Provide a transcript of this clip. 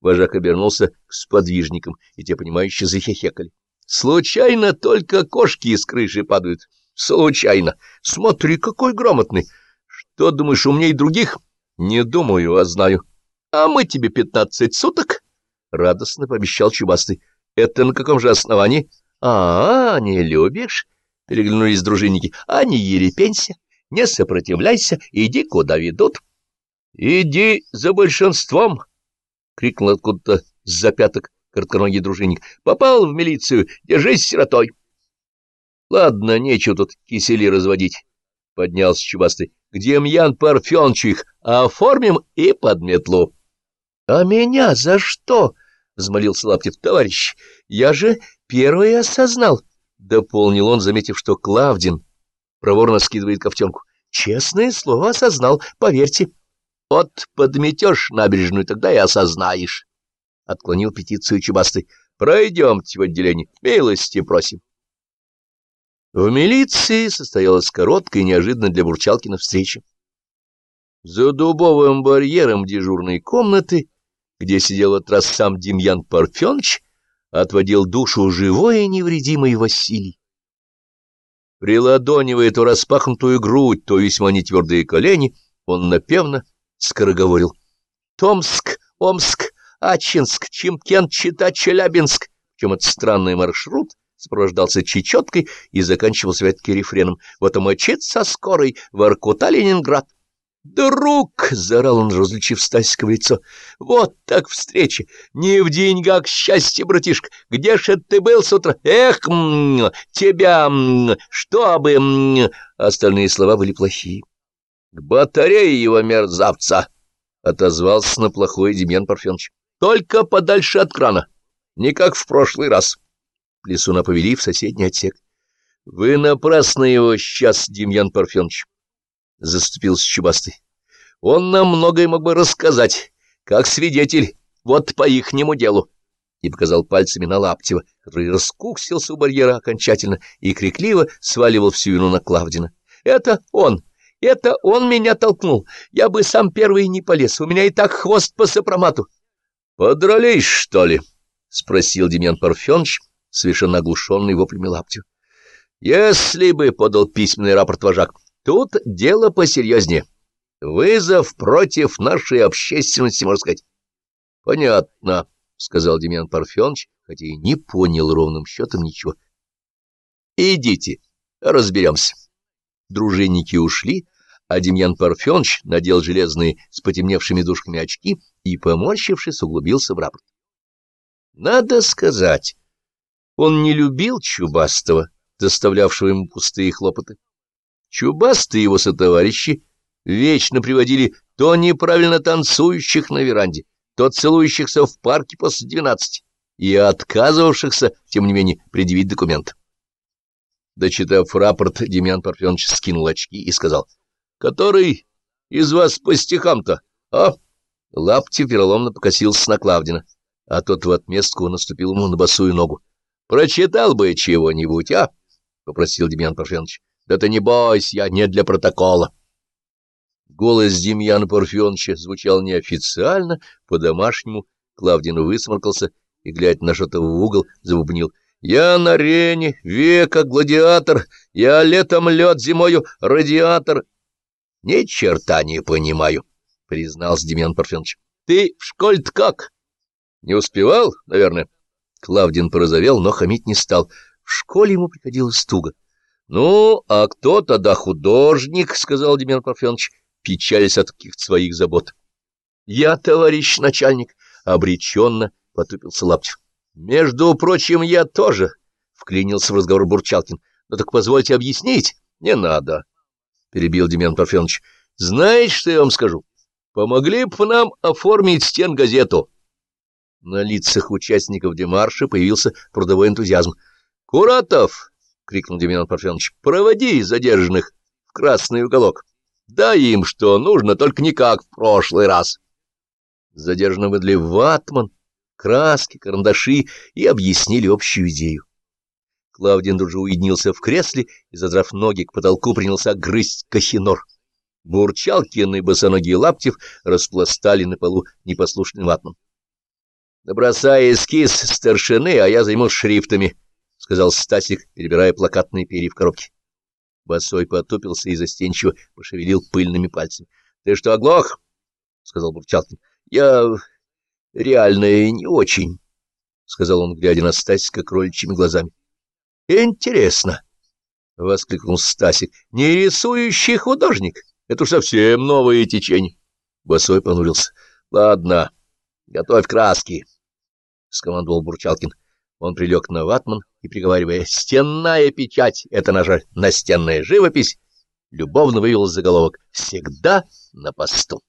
Вожак обернулся к сподвижникам, и те, понимающе захихекали. Случайно только кошки из крыши падают. Случайно. Смотри, какой грамотный. Что, думаешь, умней других? Не думаю, а знаю. А мы тебе пятнадцать суток? Радостно пообещал Чубастый. Это на каком же основании? А, не любишь? Переглянулись дружинники. А не ерепенься, не сопротивляйся, иди куда ведут. Иди за большинством, крикнул откуда-то с запяток коротконогий дружинник. — Попал в милицию, держись сиротой. — Ладно, нечего тут кисели разводить, — поднялся Чубастый. — Где Мьян Парфенович оформим и под метлу. — А меня за что? — взмолился Лаптев. — Товарищ, я же первый осознал, — дополнил он, заметив, что Клавдин проворно скидывает ковтенку. — Честное слово осознал, поверьте. — Вот подметешь набережную, тогда и осознаешь отклонил петицию Чубастый. — Пройдемте в отделение. Милости просим. В милиции состоялась короткая и неожиданно для Бурчалкина встреча. За дубовым барьером дежурной комнаты, где сидел от раз сам Демьян Парфенович, отводил душу живой и невредимый Василий. Приладонивая то распахнутую грудь, то весьма нетвердые колени, он напевно скороговорил. «Томск, Омск, Ачинск, Чимкент, Чита, Челябинск. Причем этот странный маршрут сопровождался чечеткой и заканчивался все-таки рефреном. Вот и мочится скорой в Аркута, Ленинград. «Друг!» — заорал он, различив Стасика в лицо. «Вот так встреча! Не в деньгах счастье, братишка! Где ж ты был с утра? Эх, м -м, тебя! М чтобы...» м Остальные слова были плохие. «К батарее его мерзавца!» — отозвался на плохой Демьян Парфенович. Только подальше от крана, не как в прошлый раз. Плесуна повели в соседний отсек. — Вы напрасно его сейчас, Демьян Парфенович, — заступился Чубастый. — Он нам многое мог бы рассказать, как свидетель, вот по ихнему делу. И показал пальцами на Лаптева, который раскуксился у барьера окончательно и крикливо сваливал всю вину на Клавдина. — Это он! Это он меня толкнул! Я бы сам первый не полез, у меня и так хвост по сопромату. Подрались, что ли? — спросил Демьян Парфенович, совершенно оглушенный воплями лаптю. — Если бы, — подал письменный рапорт вожак, — тут дело посерьезнее. Вызов против нашей общественности, можно сказать. — Понятно, — сказал Демьян Парфенович, хотя и не понял ровным счетом ничего. — Идите, разберемся. Дружинники ушли, а Демьян Парфенович надел железные с потемневшими дужками очки и, поморщившись, углубился в рапорт. Надо сказать, он не любил Чубастого, доставлявшего ему пустые хлопоты. Чубастые его сотоварищи вечно приводили то неправильно танцующих на веранде, то целующихся в парке после двенадцати и отказывавшихся, тем не менее, предъявить документ. Дочитав рапорт, Демьян Парфенович скинул очки и сказал — Который из вас по стихам-то, а? Лаптев вероломно покосился на Клавдина, а тот в отместку наступил ему на босую ногу. — Прочитал бы чего-нибудь, а? — попросил Демьян Парфенович. — Да ты не бойся, я не для протокола. Голос Демьяна Парфеновича звучал неофициально, по-домашнему. Клавдин высморкался и, глядя на что-то в угол, забубнил. — Я на арене, века гладиатор, я летом лед, зимою радиатор. — Ни черта не понимаю, — признался Демьян Парфенович. — Ты в школе-то как? — Не успевал, наверное. Клавдин порозовел, но хамить не стал. В школе ему приходилось туго. — Ну, а кто тогда художник? — сказал Демьян Парфенович, печались от каких-то своих забот. — Я, товарищ начальник, — обреченно потупился Лаптев. — Между прочим, я тоже, — вклинился в разговор Бурчалкин. — Ну так позвольте объяснить. — Не надо. — перебил Демьян Парфенович. — Знаете, что я вам скажу? Помогли бы нам оформить стенгазету. На лицах участников демарша появился трудовой энтузиазм. — Куратов! — крикнул Демьян Парфенович. — Проводи задержанных в красный уголок. Дай им, что нужно, только не как в прошлый раз. Задержанные выдали ватман, краски, карандаши и объяснили общую идею. Клавдин тут уединился в кресле и, задрав ноги к потолку, принялся грызть кахинор. Бурчалкин и босоногий Лаптев распластали на полу непослушным ватман. — Набросай эскиз старшины, а я займусь шрифтами, — сказал Стасик, перебирая плакатные перья в коробке. Босой потупился и застенчиво пошевелил пыльными пальцами. — Ты что, оглох? — сказал Бурчалкин. — Я реально не очень, — сказал он, глядя на Стасика кроличьими глазами. — Интересно, — воскликнул Стасик. — Не рисующий художник. Это уж совсем новое течение. Босой понурился. — Ладно, готовь краски, — скомандовал Бурчалкин. Он прилег на ватман и, приговаривая «стенная печать — это наша настенная живопись», любовно вывел заголовок «Всегда на посту».